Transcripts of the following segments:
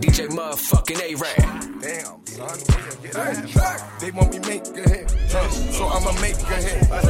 DJ motherfucking A-Rap. Damn, son. They want me make a hit, so I'ma make a hit. Uh,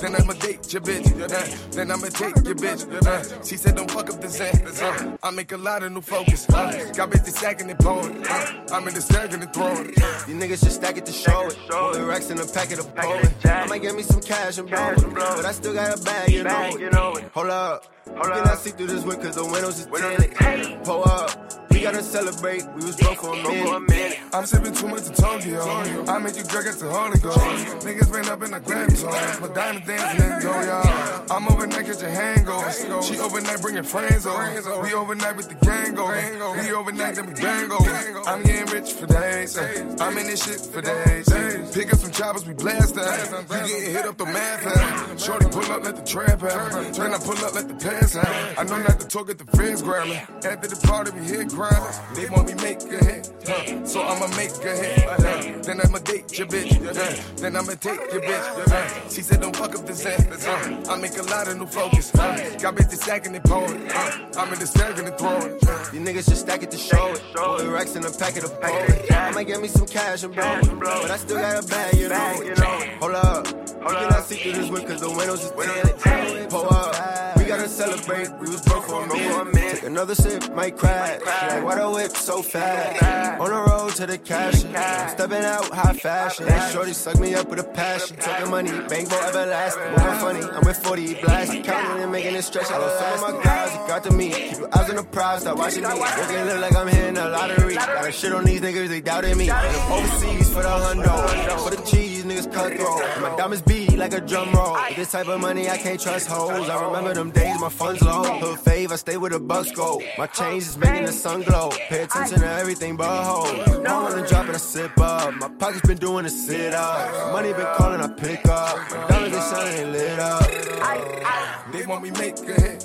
then I'ma date your bitch. Uh, then I'ma take your bitch. Uh, she said don't fuck up the zen. Uh, I make a lot of new focus. Uh, got bitches stacking and pulling. Uh, I'm in the stacking and throwing. You niggas just stack it to show it. With racks in a packet of Poland. I might get me some cash and blow it. But I still got a bag, you know it. Hold up. You cannot see through this window cause the windows is tinted. Pull up. We gotta celebrate. We was broke for a minute. I'm sipping too much of Tokyo. I make you drug it to Holy Ghost. Niggas ran up in the Grammy zone. My diamond dancing and go, y'all. I'm overnight catching hangovers. She overnight bringing friends over. We overnight with the gang over. We overnight then we bang over. I'm getting rich for days. I'm in this shit for days. Pick up some choppers, we blast that. You getting hit up the math. Shorty pull up, let the trap out. Then I pull up, let the pass out. I know not to talk at the fans grab me. After the party, we hit grinders. They want me make a hit. huh, So I'ma make a hit. Then I'ma date your bitch. Then I'ma take your bitch. She said don't fuck up the uh, I make a lot of new focus. Got bitches stacking and uh, I'm in the stacking and throwing. You niggas just stack it to show it. With racks in a packet of Poland. I'ma get me some cash and blow it. But I still got a bag, you know it. Hold up. You cannot see through this window cause the windows tinted. Pull up. We gotta celebrate. We was broke for a minute. Take another sip, might crash. Like, why the whip so fast? On the road to the cash. I'm stepping out high fashion. Shorty suck me up with a passion. Talking money, bankroll everlasting. Moving funny, I'm with 40 blasting. Counting and making it stretch. I love some of my guys, it got to me. Keep your eyes on the prize, stop watching me. Looking look like I'm hitting a lottery. Got a shit on these niggas, they doubted me. Overseas for the hundo. For the cheese, niggas cutthroat. My diamonds beat like a drum roll. With this type of money, I can't trust hoes. I remember them days, my funds low. Hood fave, I stay where the bucks go. My chains is making the sun glow. Pay attention to everything but hoes. Rolling and dropping, I sip up. My pockets been doing a sit up. Money been calling, I pick up. My diamonds been shining lit up. They want me make a huh,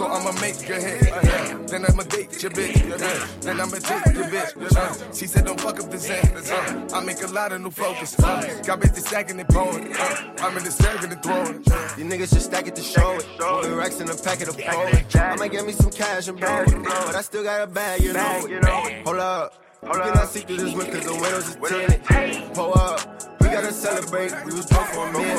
so I'ma make a hit. uh, Then I'ma date your bitch, uh, then I'ma take your bitch. uh, She said don't fuck up the zen. uh, I make a lot of new focus. uh, Got bitches stacking and pulling. uh, I'm in the stacking and throwing. You niggas just stack it to show it. With racks in a packet of Poland. I might get me some cash and blow it. But I still got a bag, you know it. Hold up. You cannot see through this window cause the windows is tinted. Pull up. We gotta celebrate. We was broke for a minute.